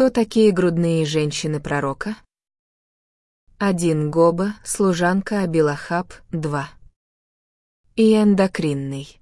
Кто такие грудные женщины пророка? Один Гоба, служанка Абилахаб, два. И эндокринный.